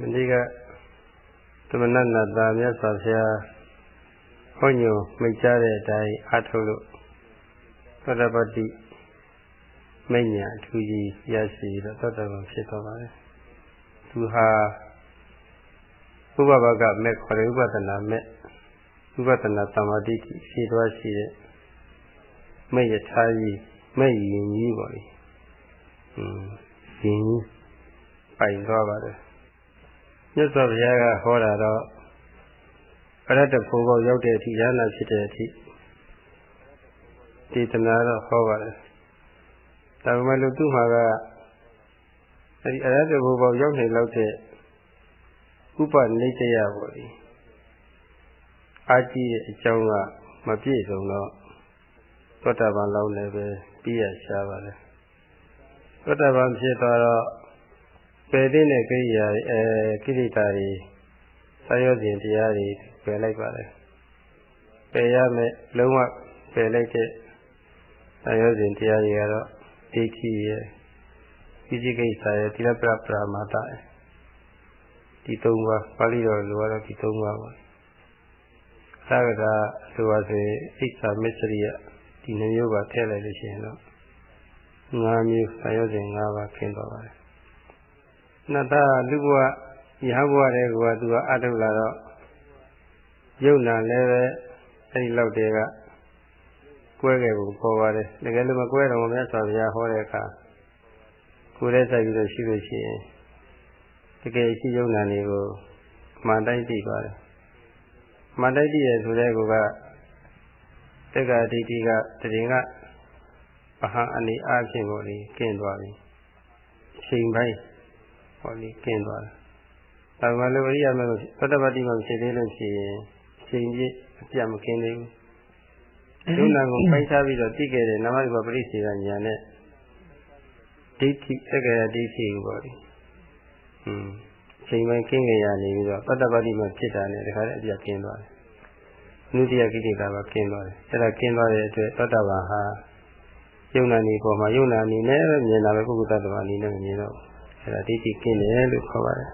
မနေ့ကသမဏနာတာမြတ်စွာဘုရားဟောညွမိတ်ကြတဲ့အတိုင်းအားထုတ်လို့သောတပတ္တိမိညာအထူးကြီးရရှိတော့သောတပန်ဖြစ်သွားပါတယ်သူဟာဥပဘကမဲ့ခေါ်တဲ့ဥပဒနာမဲ့ဥပဒနာသမာဓိရှိသွားရှိတဲ့မဲ့ယထာကြီးမဲ့ရင်ကြီးပေါ့လေอืมရင်ပိုင်သွားပါတယ် မြတ်စွာဘုရားကဟောတာတော့အရတ္တဖို့ဘောရောက်တဲ့အထိရဟနာဖြစ်တဲ့အထိဒေသနာတော့ဟောပါတယ်ဒါပေမဲ့လို့သူ့မှာကအဲဒီအရတ္တဖို့ဘောရောက်နေလောက်တဲ့ဥပနိစ္စယပေါ့လေအာကြည့်တဲ့အကြောင်းကမပြည့်စုံတော့သောတာပန်လောက်လည်းပဲပြည့်ရရှားပါတယ်သောတာပန်ဖြစ်သွားတော့ ပယ်တဲ့နဲ့ကိရိယာအဲကိရိတာတွေသာယောဇဉ်တရားတွေပယ်လိုက်ပါတယ်ပယ်ရမယ်လုံးဝပယ်လိုက်တဲ့သာယောဇဉ်တရားတွေကတော့ဒိဋ္ဌိရဲ့ပိစိကိစ္စရဲ့တိလပရပရမာတရဲ့ဒီသုံးပါးပါဠိတော်လိုကတော့ဒီသုံးပါးပါသာကတာလိုပါစေဣစ္ဆာမစ္စရိယဒီနှမျိုးပါထည့်လိုက်လို့ရှိရင်တော့၅မျိုးသာယောဇဉ်၅ပါးခင်းသွားပါတယ် နတ်သားလူဘဝရဟဘဝတဲ့ကွာသူကအထုတ်လာတော့ယုံနာလည်းပဲအဲဒီလောက်တည်းကကွဲခဲ့ဖို့ပေါ်ပါတယ်တကယ်လို့မကွဲတော့မြတ်စွာဘုရားဟောတဲ့အခါကိုယ်လည်းစိုက်ပြီးတော့ရှိလို့ရှိရင်တကယ်ရှိယုံနာနေကိုမှန်တိုင်းသိပါတယ်မှန်တိုင်းသိရဆိုတဲ့ကောကတက္ကဒိဋ္ဌိကတရင်ကပဟံအနေအားဖြင့်ကိုလေကျင့်သွားပြီချိန်ပိုင်း ဟောလေကျင့်သွားတယ်ဒါမှလည်းအရိယာမေကိုသတ္တပတိမှဖြစ်သေးလို့ရှိရင်ချိန်ပြည့်အပြတ်မကင်းသေးဘူးဒုနာကိုပိုက်ချပြီးတော့သိခဲ့တဲ့နမရူပပရိစ္ဆေကညာနဲ့ဒိဋ္ဌိသက္ကရာဒိဋ္ဌိကိုပေါ့လေอืมချိန်ပိုင်းကင်းကြရနေပြီးတော့သတ္တပတိမှဖြစ်တာနဲ့တခါတည်းအပြတ်ကင်းသွားတယ်နုတ္တိယကိဋ္တာကကင်းသွားတယ်အဲ့ဒါကင်းသွားတဲ့အတွက်သောတာပန်ဟာယုံနာနေပေါ်မှာယုံနာနေနဲ့မြင်တာပဲပုဂ္ဂိုလ်တ attva အနေနဲ့မမြင်တော့ အဲ့ဒါဒိဋ္ဌိကင်းတယ်လို့ခေါ်ပါတယ်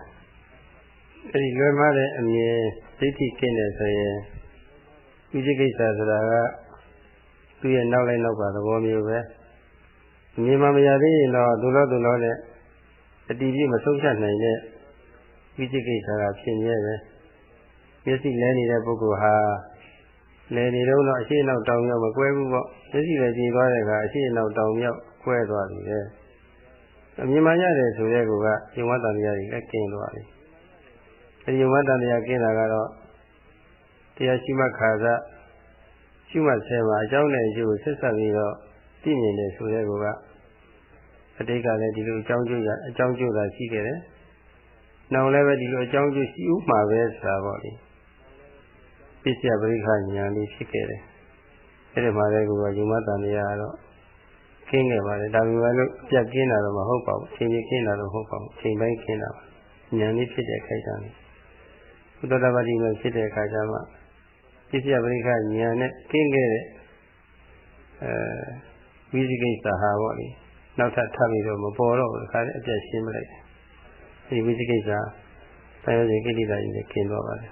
အဲ့ဒီလွယ်မတဲ့အမြင်ဒိဋ္ဌိကင်းတယ်ဆိုရင်ဥจิကိစ္စဆိုတာကသူ့ရဲ့နောက်လိုက်နောက်ပါသဘောမျိုးပဲမြင်မှမရသေးရင်တော့သူလောသူလောနဲ့အတီးပြည့်မဆုံးဖြတ်နိုင်တဲ့ဥจิကိစ္စကဖြစ်နေပဲမျက်စိလဲနေတဲ့ပုဂ္ဂိုလ်ဟာလဲနေတော့တော့အရှိနောက်တောင်မြောက်မကွဲဘူးပေါ့မျက်စိလည်းကြည်သွားတဲ့အခါအရှိနောက်တောင်မြောက်ကွဲသွားပြီလေ အမြင်မှရတယ်ဆိုတဲ့ကောကယုံဝတ္တတရားတွေလည်းကျင်းသွားပြီအဲဒီယုံဝတ္တတရားကျင်းတာကတော့တရားရှိမှခါသာရှိမှဆဲမှာအကြောင်းနဲ့အကျိုးဆက်ဆက်ပြီးတော့သိမြင်တယ်ဆိုတဲ့ကောကအတိတ်ကလည်းဒီလိုအကြောင်းကျိုးရအကြောင်းကျိုးသာရှိခဲ့တယ်။နောက်လည်းပဲဒီလိုအကြောင်းကျိုးရှိဥမှာပဲဆိုတာပေါ့လေ။ပစ္စယပရိခဉာဏ်လေးဖြစ်ခဲ့တယ်။အဲဒီမှာလည်းကောယုံမတန်တရားကတော့ ခင်းခဲ့ပါတယ်ဒါပေမဲ့လို့ပြတ်ကင်းတာတော့မဟုတ်ပါဘူးအချိန်ကြီးခင်းတာတော့မဟုတ်ပါဘူးအချိန်ပိုင်းခင်းတာပါဉာဏ်လေးဖြစ်တဲ့ခိုက်တာလေဘုဒ္ဓတပါတိလို့ဖြစ်တဲ့အခါကျမှပစ္စယပရိခဉာဏ်နဲ့ကင်းခဲ့တဲ့အဲဝိသိကိစ္စဟာပေါ့လေနောက်ထပ်ထပ်ပြီးတော့မပေါ်တော့ဘူးခါလေးအပြတ်ရှင်းမလိုက်ဒီဝိသိကိစ္စဆရာကြီးကိဋ္တာကြီးနဲ့ကျင်းသွားပါတယ်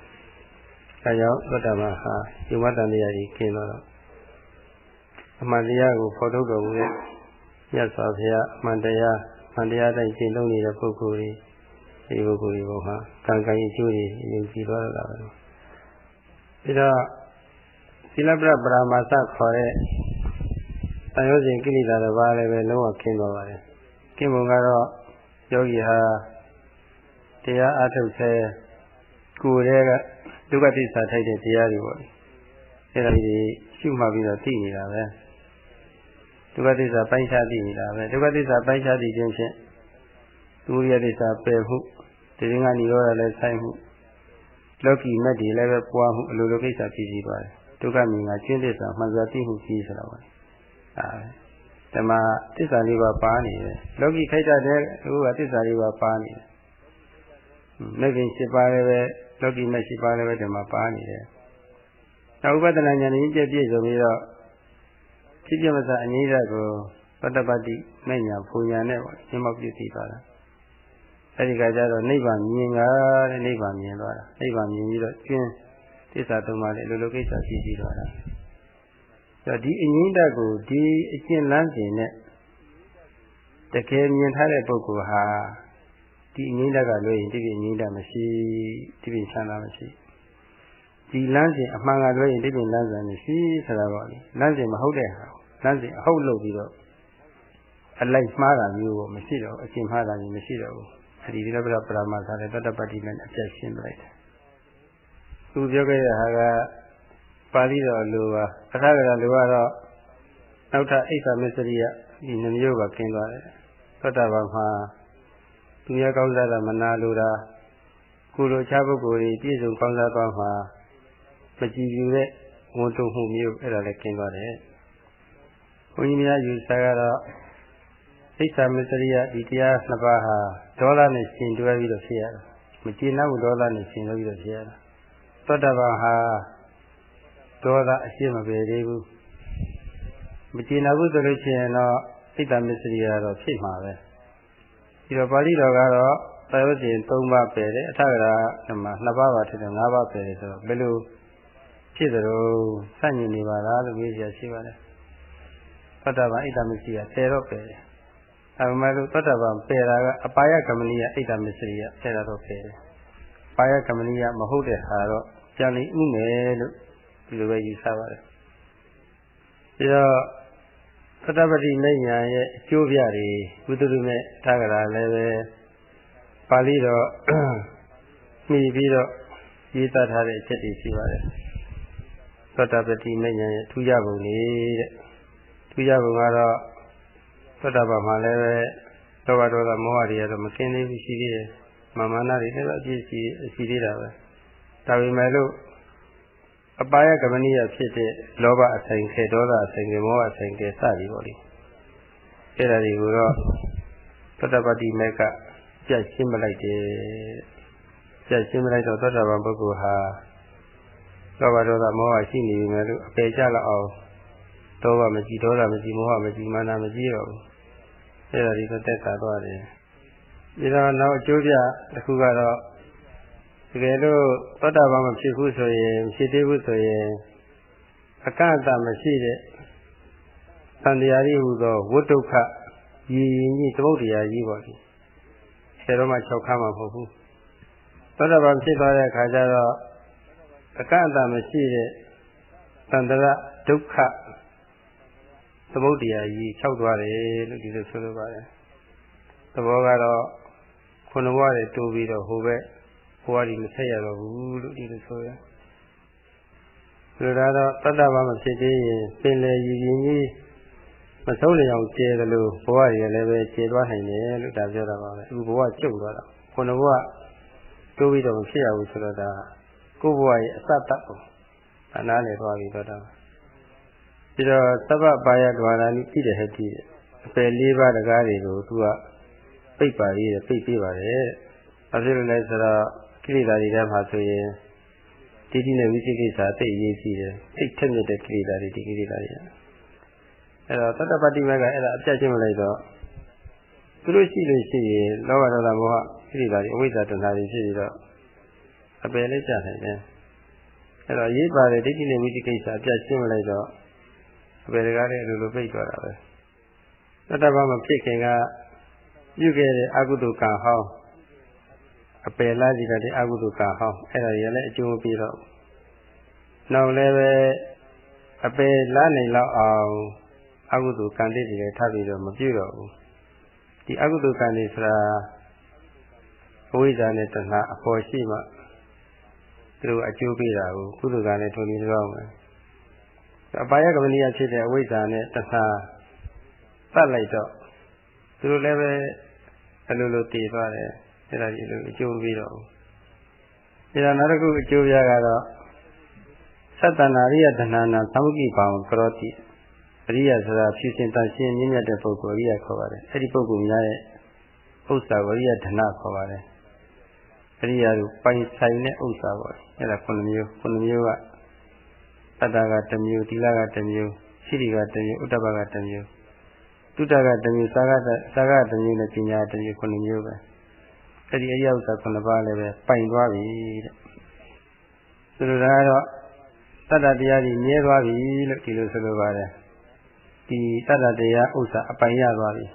အဲကြောင့်သောတာပန်ဟာယုံမတန်တရားကြီးကျင်းသွားတော့ အမှန်တရားကိုဖော်ထုတ်တော်မူတဲ့မြတ်စွာဘုရားအမှန်တရားအမှန်တရားတိုင်းရှင်းသုံးနေတဲ့ပုဂ္ဂိုလ်တွေဒီပုဂ္ဂိုလ်တွေဘုဟာကံကံအကျိုးတွေယုံကြည်သွားတာပဲဒါတော့သီလပရပရမသခေါ်တဲ့တန်ရုံးစဉ်ကိလေသာတစ်ပါးလည်းပဲလုံးဝခင်းသွားပါတယ်။ခင်းပုံကတော့ယောဂီဟာတရားအထုတ်ဆဲကိုယ်တည်းကဒုက္ခသစ္စာထိုက်တဲ့တရားတွေပေါ့။အဲဒါကြီးရှုမှတ်ပြီးတော့သိနေတာပဲ။ ဒုက္ခသစ္စာပိုင်းခြားသိနေတာပဲ။ဒုက္ခသစ္စာပိုင်းခြားသိခြင်းဖြင့်သူရိယသစ္စာပယ်မှုတရင်ကនិရောဓလည်းဆိုင်မှုလောကီမက်တွေလည်းပဲပွားမှုအလိုလိုကိစ္စဖြစ်ပြီးပါတယ်။ဒုက္ခမြင်ကကျင့်သစ္စာမှန်စွာသိမှုကြီးဆိုတာပါ။ဒါဓမ္မသစ္စာလေးပါးပါနေတယ်လောကီခိုက်တတ်တဲ့အခုကသစ္စာလေးပါးပါနေတယ်မဂ္ဂင်၈ပါးလည်းပဲလောကီမက်၈ပါးလည်းပဲဓမ္မပါနေတယ်နောက်ဥပဒနာဉာဏ်ကြီးပြည့်ပြည့်စုံပြီးတော့ ဖြစ်ပြမစအငြိဓာတ်ကိုပတ္တပတ္တိမဲ့ညာဖူညာနဲ့ပေါ့ရှင်းမောက်ပြည့်တည်သွားတာအဲဒီကကြတော့နိဗ္ဗာန်မြင်တာတဲ့နိဗ္ဗာန်မြင်သွားတာနိဗ္ဗာန်မြင်ပြီးတော့ကျင်းသစ္စာသုံးပါးနဲ့လိုလိုကိစ္စရှိပြီးသွားတာဆိုတော့ဒီအငိမ့်တက်ကိုဒီအကျင့်လန်းစဉ်နဲ့တကယ်မြင်ထားတဲ့ပုဂ္ဂိုလ်ဟာဒီအငိမ့်တက်ကလွှဲရင်ဒီပြင်ငိမ့်တက်မရှိဒီပြင်ချမ်းသာမရှိ ဒီလမ်းစဉ်အမှန်ကလွှဲရင်ဒီပြင်လမ်းစဉ်မရှိဆိုတာပေါ့လေလမ်းစဉ်မဟုတ်တဲ့ဟာလမ်းစဉ်အဟုတ်လုပ်ပြီးတော့အလိုက်မှားတာမျိုးကိုမရှိတော့အကျင့်မှားတာမျိုးမရှိတော့ဘူးအဲဒီဒီလိုပြပရာမသာတဲ့တတ္တပတ္တိနဲ့အပြတ်ရှင်းပလိုက်တယ်သူပြောခဲ့တဲ့ဟာကပါဠိတော်လိုပါအထာကရလိုကတော့နောက်ထပ်အိဋ္ဌမစ္စရိယဒီနှမျိုးကကျင်းသွားတယ်သောတာပန်မှာသူများကောင်းစားတာမနာလိုတာကိုလိုချပုဂ္ဂိုလ်တွေပြည့်စုံကောင်းစားသွားမှာ မကြည်ပြူတဲ့ဝန်တုံမှုမျိုးအဲ့ဒါလည်းကျင်းသွားတယ်ဘုန်းကြီးများယူဆကတော့အိဋ္ဌမစ္စရိယဒီတရားနှစ်ပါးဟာဒေါသနဲ့ရှင်တွဲပြီးတော့ဖြစ်ရတာမကျေနပ်ဘူးဒေါသနဲ့ရှင်တွဲပြီးတော့ဖြစ်ရတာသောတာပန်ဟာဒေါသအရှင်းမပေသေးဘူးမကျေနပ်ဘူးဆိုလို့ရှိရင်တော့စိတ်တမစ္စရိယတော့ဖြစ်မှာပဲဒီတော့ပါဠိတော်ကတော့သာယုရှင်၃ပါးပယ်တယ်အထကရာဓမ္မ၂ပါးပါထက်တယ်၅ပါးပယ်တယ်ဆိုတော့ဘယ်လို ဖြစ်သလိုစန့်ကျင်နေပါလားလို့မေးကြရှိပါတယ်သတ္တဗံဣဒ္ဓမစ္စရိယပယ်တော့ပယ်တယ်အဲမှလို့သတ္တဗံပယ်တာကအပါယကမဏိယဣဒ္ဓမစ္စရိယပယ်တာတော့ပယ်တယ်ပါယကမဏိယမဟုတ်တဲ့ဟာတော့ပြန်လိဥမယ်လို့ဒီလိုပဲယူဆပါတယ်ပြီးတော့သတ္တပတိမိညာရဲ့အကျိုးပြတွေဘုဒ္ဓလူနဲ့သာကရာလည်းပဲပါဠိတော်မှီပြီးတော့ရေးသားထားတဲ့အချက်တွေရှိပါတယ် သတ္တပတိမိညာရဲ့ထူးခြားပုံလေးတဲ့ထူးခြားပုံကတော့သတ္တပမှာလည်းပဲလောဘဒေါသမောဟတွေကတော့မကင်းသေးဘူးရှိသေးတယ်မာမနာတွေလည်းအပြည့်ရှိရှိသေးတာပဲဒါပေမဲ့လို့အပါယကမဏိယဖြစ်တဲ့လောဘအဆိုင်ခဲဒေါသအဆိုင်ခဲမောဟအဆိုင်ခဲစသည်ပေါ့လေအဲ့ဒါတွေကိုတော့သတ္တပတိမေကပြတ်ရှင်းမလိုက်တယ်ပြတ်ရှင်းမလိုက်တော့သတ္တဗံပုဂ္ဂိုလ်ဟာ လောဘဒေါသမောဟရှိနေပြီမဲ့လို့အပေကြလောက်အောင်ဒေါဘမကြည့်ဒေါသမကြည့်မောဟမကြည့်မာနမကြည့်တော့ဘူးအဲ့ဒါတွေကိုတက်တာသွားတယ်ဒီတော့နောက်အကျိုးပြတစ်ခုကတော့တကယ်လို့သောတာပန်မဖြစ်ဘူးဆိုရင်ဖြစ်သေးဘူးဆိုရင်အကန့်အသတ်မရှိတဲ့သံတရားကြီးဟူသောဝိဒုက္ခရည်ရည်ကြီးသမုဒ္ဒရာကြီးပေါ့ဒီဆယ်တော့မှ၆ခါမှမဟုတ်ဘူးသောတာပန်ဖြစ်သွားတဲ့အခါကျတော့ အကန့်အသတ်မရှိတဲ့သံတရဒုက္ခသမုဒ္ဒရာကြီး၆သွားတယ်လို့ဒီလိုဆိုလိုပါတယ်သဘောကတော့ခုနဘဝတွေတိုးပြီးတော့ဟိုဘက်ဘဝကြီးမဆက်ရတော့ဘူးလို့ဒီလိုဆိုရဆိုတော့တတ္တဘာမဖြစ်သေးရင်ပင်လေရည်ရင်ကြီးမဆုံးလျောင်ကျဲတယ်လို့ဘဝကြီးလည်းပဲကျဲသွားနိုင်တယ်လို့ဒါပြောတာပါပဲအခုဘဝကျုပ်သွားတာခုနဘဝတိုးပြီးတော့မဖြစ်ရဘူးဆိုတော့ဒါ ကိုယ့်ဘဝရဲ့အစတတ်ကိုအနားလေသွားပြီးတော့တာပြီးတော့သဗ္ဗပါယဒွါရဏိဣတိဟတိအပယ်လေးပါးတကားတွေကိုသူကပိတ်ပါရေးပိတ်ပေးပါတယ်။ဘာဖြစ်လို့လဲဆိုတော့ကိလေသာတွေထဲမှာဆိုရင်တိတိနဲ့ဝိသိကိစ္စအသိအရေးကြီးတယ်။သိထက်မြက်တဲ့ကိလေသာတွေဒီကိလေသာတွေ။အဲတော့တတ္တပတ္တိမကအဲ့ဒါအပြတ်ချင်းမလိုက်တော့သူတို့ရှိလို့ရှိရင်လောဘဒေါသမောဟကိလေသာတွေအဝိဇ္ဇာတဏှာတွေဖြစ်ပြီးတော့ အပယ်လေးကြနိုင်တယ်။အဲတော့ရေးပါတယ်ဒိဋ္ဌိနဲ့ဝိသိကိစ္စအပြတ်ချင်းမလိုက်တော့အပယ်တွေကလည်းအလိုလိုပိတ်သွားတာပဲ။တတ္တပမဖြစ်ခင်ကပြုခဲ့တဲ့အကုသိုလ်ကံဟောင်းအပယ်လားစီတဲ့အကုသိုလ်ကံဟောင်းအဲ့ဒါတွေလည်းအကျိုးမပေးတော့နောက်လည်းပဲအပယ်လားနိုင်လောက်အောင်အကုသိုလ်ကံတွေလည်းထပ်ပြီးတော့မပြုတော့ဘူးဒီအကုသိုလ်ကံတွေဆိုတာအဝိဇ္ဇာနဲ့တဏှာအပေါ်ရှိမှ သူတို့အကျိုးပေးတာကိုကုသိုလ်ကံနဲ့ထုံပြီးတော့မယ်အပါယကမဏိယဖြစ်တဲ့အဝိဇ္ဇာနဲ့တဏှာတတ်လိုက်တော့သူတို့လည်းပဲအလိုလိုတည်သွားတယ်အဲ့ဒါကြီးလိုအကျိုးပြီးတော့အဲ့ဒါနောက်တစ်ခုအကျိုးပြကတော့သတ္တနာရိယတဏနာသမုကိပါံကရောတိအရိယဆိုတာဖြူစင်တန်ရှင်းမြင့်မြတ်တဲ့ပုဂ္ဂိုလ်အရိယခေါ်ပါတယ်အဲ့ဒီပုဂ္ဂိုလ်များရဲ့ဥစ္စာကိုအရိယဓနခေါ်ပါတယ်အရိယကိုပိုင်ဆိုင်တဲ့ဥစ္စာပေါ့ အဲ့ဒါခုနှစ်မျိုးခုနှစ်မျိုးကတတ္တကတစ်မျိုးသီလကတစ်မျိုးရှိရိကတစ်မျိုးဥဒ္ဒဘကတစ်မျိုးတုတ္တကတစ်မျိုးသာဂတသာဂတစ်မျိုးနဲ့ပညာတစ်မျိုးခုနှစ်မျိုးပဲအဲ့ဒီအရိယဥစ္စာခုနှစ်ပါးလည်းပဲပိုင်သွားပြီတဲ့ဆိုလိုတာကတော့တတ္တတရားကြီးမြဲသွားပြီလို့ဒီလိုဆိုလိုပါတယ်ဒီတတ္တတရားဥစ္စာအပိုင်ရသွားပြီ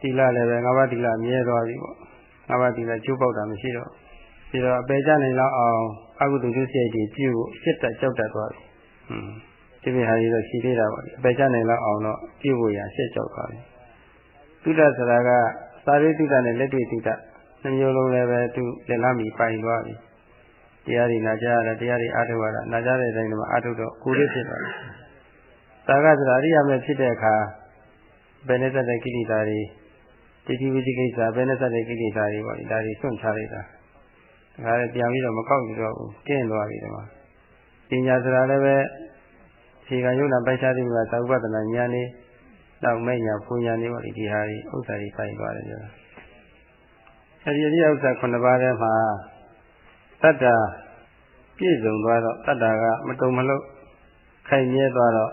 သီလလည်းပဲငါးပါးသီလမြဲသွားပြီပေါ့ငါးပါးသီလကျိုးပေါက်တာမရှိတော့ ပြီးတော့အပေကြနိုင်လောက်အောင်အကုသိုလ်ဒုစရိုက်တွေပြုဖို့ရှစ်တက်ကြောက်တတ်သွားပြီဟွန်းဒီပြဟာကြီးတော့ရှိသေးတာပေါ့အပေကြနိုင်လောက်အောင်တော့ပြုဖို့ရရှစ်ကြောက်သွားပြီသုဒ္ဓဆိုတာကသာရိတုဒ္ဒနဲ့လက်တွေ့တုဒ္ဒနှမျိုးလုံးလည်းပဲသူလက်လမ်းမီပိုင်သွားပြီတရားတွေနာကြရတယ်တရားတွေအားထုတ်ရတာနာကြတဲ့အတိုင်းမှာအားထုတ်တော့ကိုယ်လေးဖြစ်သွားတယ်သာကဆိုတာအရိယာမဲ့ဖြစ်တဲ့အခါဘယ်နဲ့သက်တဲ့ကိလေသာတွေတိတိဝိသိကိစ္စဘယ်နဲ့သက်တဲ့ကိလေသာတွေပေါ့ဒီဒါတွေစွန့်ချလိုက်တာ ဒါလည်းပြန်ပြီးတော့မကောက်ကြတော့ဘူးကျင့်သွားပြီဒီမှာပညာဆိုတာလည်းပဲခြေကယုံနာပိုက်ခြားတဲ့မှာသာဝတ္တနာဉာဏ်လေးနောက်မဲ့ညာပူညာလေးပေါ့ဒီဒီဟာတွေဥစ္စာတွေပိုင်သွားတယ်ပြောအဲဒီအရိယဥစ္စာ9ပါးထဲမှာတတ္တာပြည့်စုံသွားတော့တတ္တာကမတုံမလို့ခိုင်မြဲသွားတော့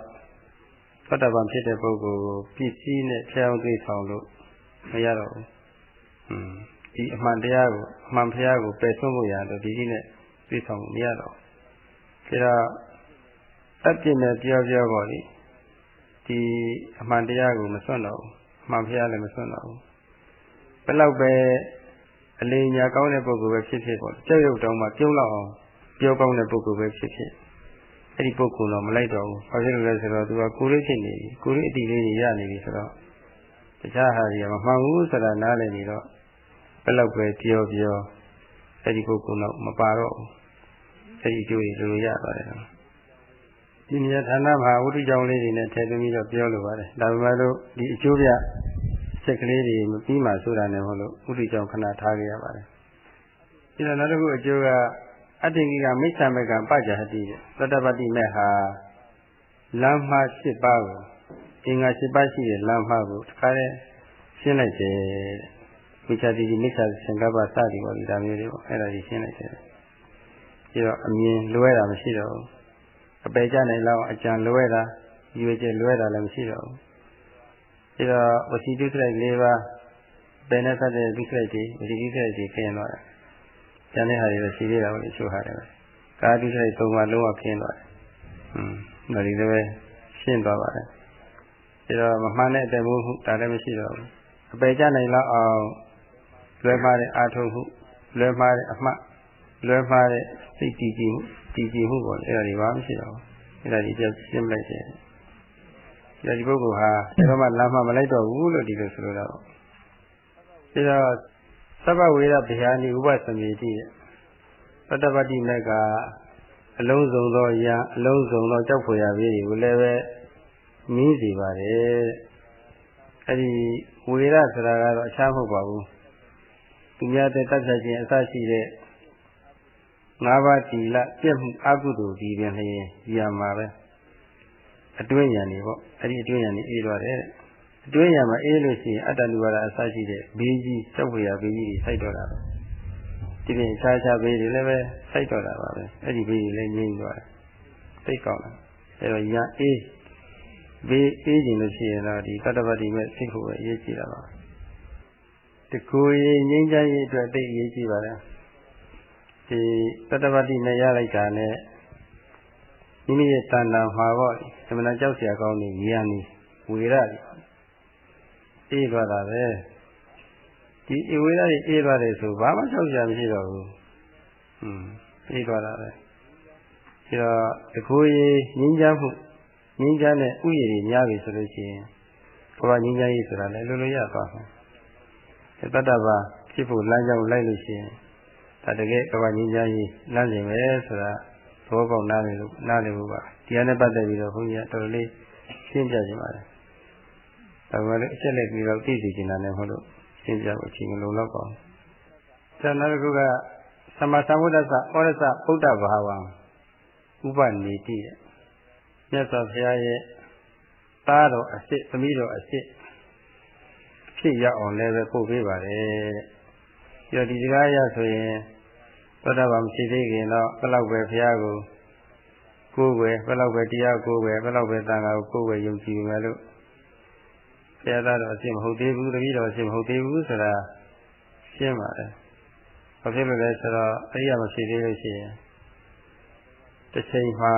သတ္တဗံဖြစ်တဲ့ပုဂ္ဂိုလ်ကိုပစ္စည်းနဲ့ဖျောင်းသိဆောင်လို့မရတော့ဘူး။อืม ဒီအမှန်တရားကိုအမှန်ဖျားကိုပယ်သွင်းဖို့ရတော့ဒီကြီးနဲ့သိဆောင်မရတော့ဘူး။ဒါတော့တတ်ပြင်းနဲ့ပြောပြောပေါ့လေဒီအမှန်တရားကိုမစွန့်တော့ဘူး။အမှန်ဖျားလည်းမစွန့်တော့ဘူး။ဘယ်လောက်ပဲအလေးညာကောင်းတဲ့ပုဂ္ဂိုလ်ပဲဖြစ်ဖြစ်ပေါ့ကြောက်ရွံ့တောင်းမှပြုံးလောက်အောင်ပြောကောင်းတဲ့ပုဂ္ဂိုလ်ပဲဖြစ်ဖြစ်အဲ့ဒီပုဂ္ဂိုလ်တော့မလိုက်တော့ဘူး။ဘာဖြစ်လို့လဲဆိုတော့သူကကိုယ်လေးဖြစ်နေပြီ။ကိုယ်လေးအတိလေးကြီးရနေပြီဆိုတော့တခြားဟာကြီးမမှန်ဘူးဆိုတာနားလည်နေတော့ဘ ယ်လောက်ပဲပြောပြောအဲ့ဒီပုဂ္ဂိုလ်တော့မပါတော့ဘူး။အဲ့ဒီကျိုးကြီးလိုရပါတယ်။ဒီနေရာဌာနမှာဝိတုကြောင့်လေးတွေနဲ့ထည့်သွင်းပြီးတော့ပြောလိုပါတယ်။ဒါပေမဲ့လို့ဒီအကျိုးပြစက်ကလေးတွေမပြီးမှဆိုတာနဲ့မဟုတ်လို့ဝိတုကြောင့်ခဏထားခဲ့ရပါတယ်။ဒီတော့နောက်တစ်ခုအကျိုးကအတ္တိကမိစ္ဆာမကပကြဟတိတဲ့သတ္တပတိမေဟာလမ်းမှာ၈ပါးကိုအင်္ဂါ၈ပါးရှိတဲ့လမ်းမှာကိုတခါတည်းရှင်းလိုက်တယ်တဲ့ ဝိချာတိမိစ္ဆာသင်္ကပ္ပစသည်ပေါ့ဒီဒါမျိုးတွေပေါ့အဲ့ဒါကြီးရှင်းလိုက်တယ်ပြီးတော့အမြင်လွဲတာမရှိတော့ဘူးအပေကြနိုင်လောက်အကြံလွဲတာရွေကျလွဲတာလည်းမရှိတော့ဘူးပြီးတော့ဝစီတုစရိုက်၄ပါးပယ်နဲ့ဆက်တဲ့ဒုစရိုက်တွေဝစီတုစရိုက်တွေခင်းသွားတယ်ကျန်တဲ့ဟာတွေလည်းရှိသေးတာပေါ့လေချိုးဟာတယ်ပဲကာတုစိတ်သုံးပါလုံးဝခင်းသွားတယ်อืมဒါဒီလည်းပဲရှင်းသွားပါတယ်ဒါတော့မမှန်တဲ့အတမှုဒါလည်းမရှိတော့ဘူးအပေကြနိုင်လောက်အောင် လွယ်မှားတဲ့အာထုံမှုလွယ်မှားတဲ့အမှတ်လွယ်မှားတဲ့စိတ်တည်ကြည်မှုတည်ကြည်မှုပေါ့အဲ့ဒါတွေဘာမှမရှိတော့ဘူးအဲ့ဒါဒီပြောရှင်းလိုက်တယ်ဒါဒီပုဂ္ဂိုလ်ဟာဘယ်တော့မှလမ်းမမလိုက်တော့ဘူးလို့ဒီလိုဆိုလိုတော့ဒါတော့သဗ္ဗဝေရဗျာနိဥပသမေတိတဲ့ပတ္တပတိမက်ကအလုံးစုံသောယံအလုံးစုံသောကြောက်ဖွယ်ရပြည်ကိုလည်းပဲမင်းစီပါတယ်အဲ့ဒီဝေရဆိုတာကတော့အခြားမဟုတ်ပါဘူး သူများတဲ့တတ်ဖြတ်ခြင်းအစရှိတဲ့ငါးပါးတီလပြည့်မှုအကုသိုလ်ဒီပင်လျင်ရမှာပဲအတွင်းဉာဏ်နေပေါ့အဲ့ဒီအတွင်းဉာဏ်နေအေးတော့တယ်အတွင်းရမှာအေးလို့ရှိရင်အတ္တလူဝါဒအစရှိတဲ့ဘေးကြီးစောက်ဝေရဘေးကြီးတွေစိုက်တော့တာပဲဒီပြင်ခြားခြားဘေးတွေလည်းပဲစိုက်တော့တာပါပဲအဲ့ဒီဘေးတွေလည်းငြိမ့်သွားတယ်သိကောင်းတယ်အဲ့တော့ရအေးဘေးအေးခြင်းလို့ရှိရင်တော့ဒီတတ္တပတိမဲ့စိတ်ကိုပဲအရေးကြီးတာပါ တကူရေးငြိမ်းချမ်းရေးအတွက်သိအရေးကြီးပါတယ်ဒီတတ္တပတိနဲ့ရလိုက်တာနဲ့မိမိရဲ့တဏ္ဍာမှာပေါ့သမဏကြောက်เสียကောင်းနေဉာဏ်နေဝေရတွေအေးသွားတာပဲဒီအဝေဒကြီးအေးသွားတယ်ဆိုဘာမှကြောက်ကြမရှိတော့ဘူးဟွန်းအေးသွားတာပဲဒီတော့တကူရေးငင်းချမ်းမှုငင်းချမ်းတဲ့ဥယျာဉ်ကြီးများပြီဆိုလို့ရှိရင်ဘဝငင်းချမ်းရေးဆိုတာလည်းလိုလိုရသွားမှာ တတ္တပါဖြစ်ဖို့လမ်းကြောင်းလိုက်လို့ရှိရင်ဒါတကယ်ဘဝငင်းချမ်းရေးလမ်းစဉ်ပဲဆိုတာသဘောပေါက်နားလည်လို့နားလည်ဖို့ပါဒီအနေနဲ့ပတ်သက်ပြီးတော့ဘုန်းကြီးကတော်တော်လေးရှင်းပြခြင်းပါတယ်ဒါမှလည်းအချက်လက်ပြီးတော့သိသိချင်တာနဲ့မဟုတ်လို့ရှင်းပြဖို့အချိန်မလုံလောက်ပါဘူး။ဆက်နောက်တစ်ခုကသမသမ္ဗုဒ္ဓဆဩရစဗုဒ္ဓဘာဝံဥပနေတိတဲ့မြတ်စွာဘုရားရဲ့သားတော်အစ်စ်သမီးတော်အစ်စ် ဖြစ်ရအောင်လည်းပဲပို့ပေးပါတယ်တဲ့။ပြီးတော့ဒီစကားရဆိုရင်သောတာပန်မရှိသေးခင်တော့ဘယ်လောက်ပဲဘုရားကိုကိုယ်ွယ်ဘယ်လောက်ပဲတရားကိုယ်ွယ်ဘယ်လောက်ပဲတန်ခါကိုကိုယ်ွယ်ယုံကြည်မယ်လို့ဘုရားသားတော်အစ်မဟုတ်သေးဘူးတပည့်တော်အစ်မဟုတ်သေးဘူးဆိုတာရှရှင်းပါတယ်။ဘာဖြစ်လို့လဲဆိုတော့အရိယာမဖြစ်သေးလို့ရှိရင်တစ်ချိန်မှာ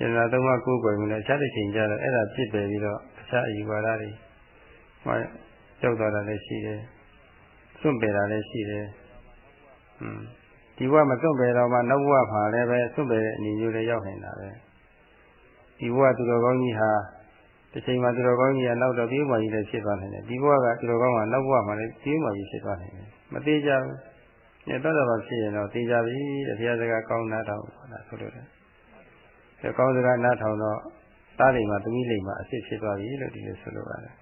ယန္တာသုံးပါးကိုယ်ကိုယ်မျိုးနဲ့အခြားတစ်ချိန်ကျတော့အဲ့ဒါဖြစ်ပယ်ပြီးတော့အခြားအယူဝါဒတွေဟော ကြောက်သွားတာလည်းရှိတယ်။စွန့်ပယ်တာလည်းရှိတယ်။ဟွန်းဒီဘဝမစွန့်ပယ်တော့မှနောက်ဘဝမှာလည်းပဲစွန့်ပယ်တဲ့အနေမျိုးလေးရောက်နေတာပဲ။ဒီဘဝသူတော်ကောင်းကြီးဟာတစ်ချိန်မှာသူတော်ကောင်းကြီးကနောက်တော့ပြေးမှကြီးလည်းဖြစ်သွားနိုင်တယ်ဒီဘဝကသူတော်ကောင်းကနောက်ဘဝမှာလည်းပြေးမှကြီးဖြစ်သွားနိုင်တယ်မသေးကြဘူးညတော့တော့ဖြစ်ရင်တော့သေးကြပြီတဲ့ဘုရားစကားကောင်းနာတော့ဆိုတာဆိုလို့တယ်ဒီကောင်းစကားနားထောင်တော့သားတွေမှာသမီးလိမ္မာအစ်ဖြစ်သွားပြီလို့ဒီလိုဆိုလိုပါတယ်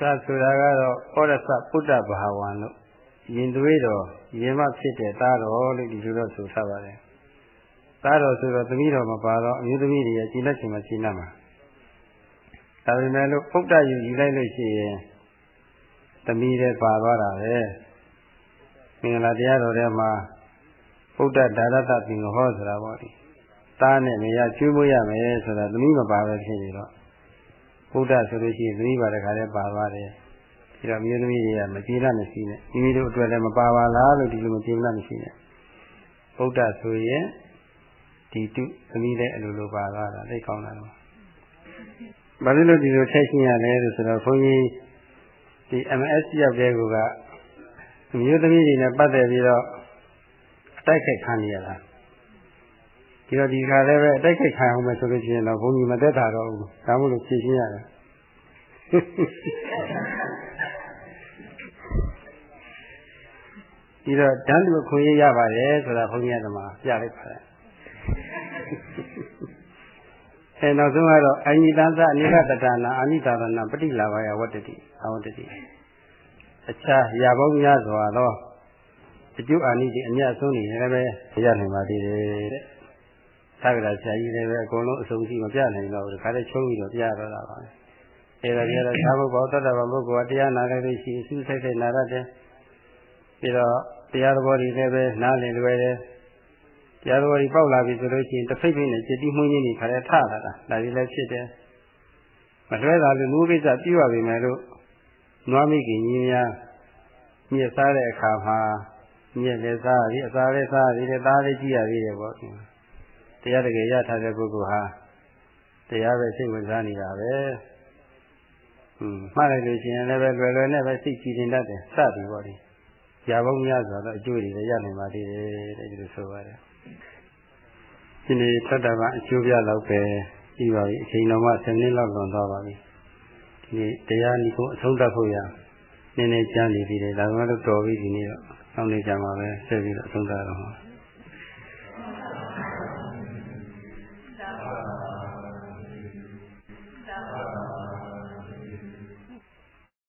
သာဆိုတာကတော့ဩရသပုဒ္ဒဘာဝံလို့ရင်သွေးတော်ရင်မဖြစ်တဲ့သားတော်လို့ဒီလိုတော့ဆိုထားပါတယ်သားတော်ဆိုတော့သမီးတော်မပါတော့အမျိုးသမီးတွေရဲ့ကြည်လက်ချင်မှရှင်းနာမှာဒါပေမဲ့လို့ပုဒ္ဒယူယူလိုက်လို့ရှိရင်သမီးတွေပါသွားတာပဲမင်္ဂလာတရားတော်ထဲမှာပုဒ္ဒဒါရတပင်ဟောဆိုတာပေါ့ဒီသားနဲ့နေရကျွေးမွေးရမယ်ဆိုတာသမီးမပါပဲဖြစ်နေတော့ ပုဒ္ဒဆိုလို့ရှိရင်သမီးပါတခါတည်းပါသွားတယ်ဒီတော့မြို့သမီးတွေကမကျေနပ်မရှိနဲ့မိမိတို့အတွက်လည်းမပါပါလားလို့ဒီလိုမကျေနပ်မရှိနဲ့ပုဒ္ဒဆိုရင်ဒီတုသမီးလည်းအလိုလိုပါသွားတာသိကောင်းတာတော့ဘာလို့လို့ဒီလိုထည့်ရှင်းရလဲလို့ဆိုတော့ခွန်ကြီးဒီ MS ရောက်တဲ့ကူကမျိုးသမီးတွေနဲ့ပတ်သက်ပြီးတော့အတိုက်ခိုက်ခံရတာ ဒီတော့ဒီခါလည်းပဲအတိုက်ခိုက်ခံအောင်မယ်ဆိုလို့ရှိရင်တော့ဘုန်းကြီးမသက်တာတော့ဘူးဒါမှမဟုတ်ဖြည့်ရှင်းရတယ်ဒီတော့တန်းတူခွင့်ရပါတယ်ဆိုတာဘုန်းကြီးကတမပြလိုက်ပါတယ်အဲနောက်ဆုံးကတော့အနိတသအနိကတတနာအနိတသနာပฏิလာဘာယဝတ္တတိအဝတ္တတိအခြားရာပေါင်းများစွာသောအကျိုးအာနိတိအမြတ်ဆုံးနေလည်းပဲရနိုင်ပါသေးတယ်တဲ့။ သာကရာဆရာကြီးလည်းပဲအကုန်လုံးအဆုံးစီမပြနိုင်တော့ဘူး။ဒါကြတဲ့ချုံးပြီးတော့ပြတော့တာပါပဲ။အဲဒါကြတော့သာဘုဘောတတ္တဗပုဂ္ဂိုလ်ကတရားနာလည်းလို့ရှိရင်စူးစိုက်တဲ့နာရတယ်။ပြီးတော့တရားတော်တွေလည်းပဲနားလည်လွယ်တယ်။တရားတော်ကြီးပေါက်လာပြီဆိုလို့ရှိရင်တစ်ဖိတ်ဖိတ်နဲ့จิตတိမှုင်းကြီးနေခါလဲထလာတာဒါကြီးလည်းဖြစ်တယ်မလွဲတာလို့လူကိစ္စပြရပြီမယ်လို့နွားမိခင်ကြီးများမြစ်စားတဲ့အခါမှာမြစ်လည်းစားပြီးအစာလည်းစားပြီးတဲ့သားလေးကြည့်ရသေးတယ်ပေါ့ တရားတကယ်ရထားတဲ့ပုဂ္ဂိုလ်ဟာတရားပဲစိတ်ဝင်စားနေတာပဲဟွန်းမှားလိုက်လို့ရှိရင်လည်းပဲလွယ်လွယ်နဲ့ပဲစိတ်ကြည်တင်တတ်တယ်စသည်ပေါ့ဒီရာပေါင်းများစွာတော့အကျိုးတွေလည်းရနိုင်ပါသေးတယ်တဲ့ဒီလိုဆိုပါတယ်ဒီနေ့ထပ်တာကအကျိုးပြလောက်ပဲပြီးပါပြီအချိန်တော်မှ7နှစ်လောက်လွန်သွားပါပြီဒီနေ့တရားဤကိုအဆုံးသတ်ဖို့ရနည်းနည်းကြားနေပြီလေဒါမှမဟုတ်တော်ပြီဒီနေ့တော့ဆောင်းနေကြမှာပဲဆက်ပြီးတော့အဆုံးသတ်တော့မှာ